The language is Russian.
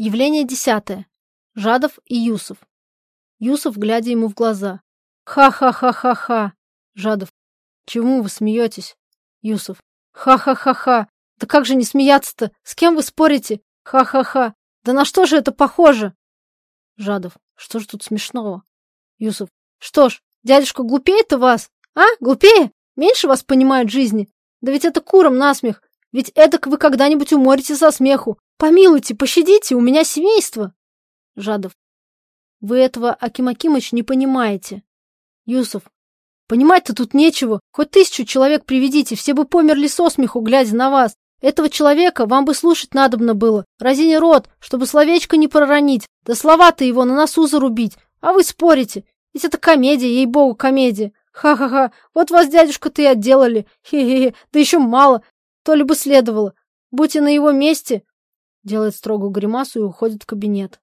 Явление десятое. Жадов и Юсов. Юсов, глядя ему в глаза. Ха-ха-ха-ха-ха. Жадов. Чему вы смеетесь? Юсов. Ха-ха-ха-ха. Да как же не смеяться-то? С кем вы спорите? Ха-ха-ха. Да на что же это похоже? Жадов. Что ж тут смешного? Юсов. Что ж, дядюшка глупее-то вас? А, глупее? Меньше вас понимают жизни? Да ведь это куром насмех. Ведь эдак вы когда-нибудь уморите со смеху. Помилуйте, пощадите, у меня семейство. Жадов. Вы этого, Аким Акимыч, не понимаете. Юсов. Понимать-то тут нечего. Хоть тысячу человек приведите, все бы померли со смеху, глядя на вас. Этого человека вам бы слушать надобно было. Разини рот, чтобы словечко не проронить. Да слова-то его на носу зарубить. А вы спорите. Ведь это комедия, ей-богу, комедия. Ха-ха-ха, вот вас, дядюшка-то и отделали. Хе-хе-хе, да еще мало. То ли бы следовало. Будьте на его месте. Делает строгую гримасу и уходит в кабинет.